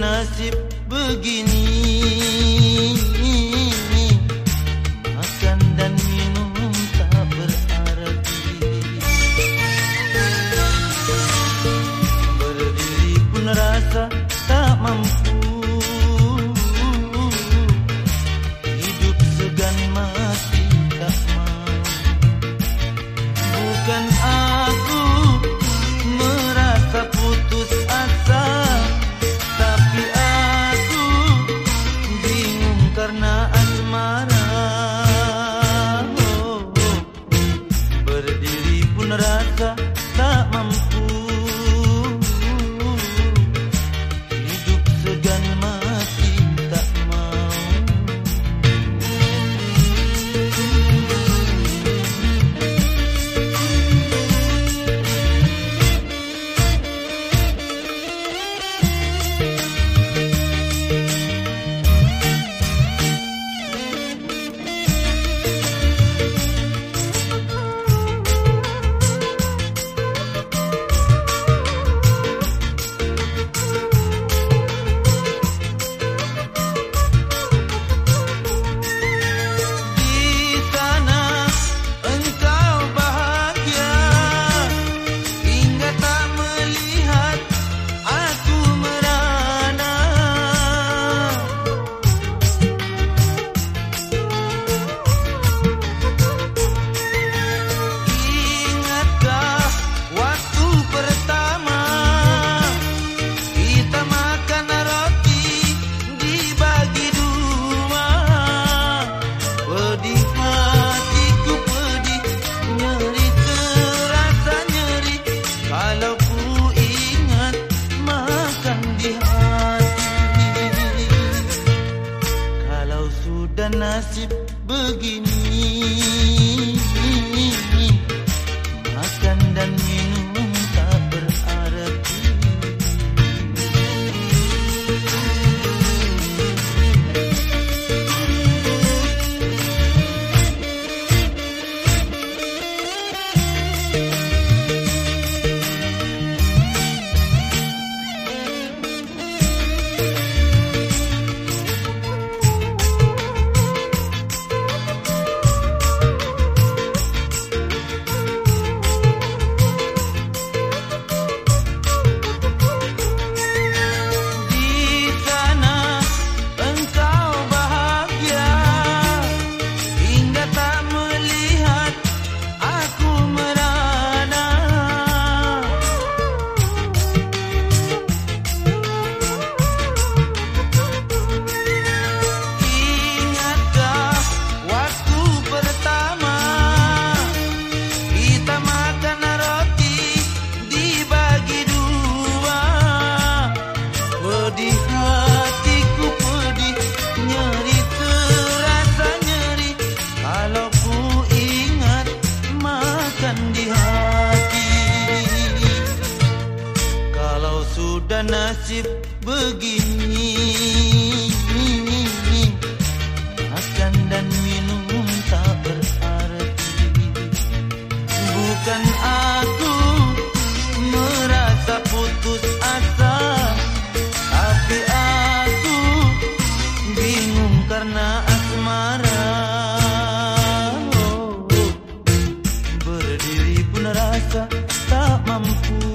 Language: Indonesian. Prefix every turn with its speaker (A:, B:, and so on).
A: nasib begini. nasib begini. nasib begini. Makan dan minum tak berarti. Bukan aku merasa putus asa Tapi aku bingung karena asmara. Oh, berdiri pun rasa tak mampu.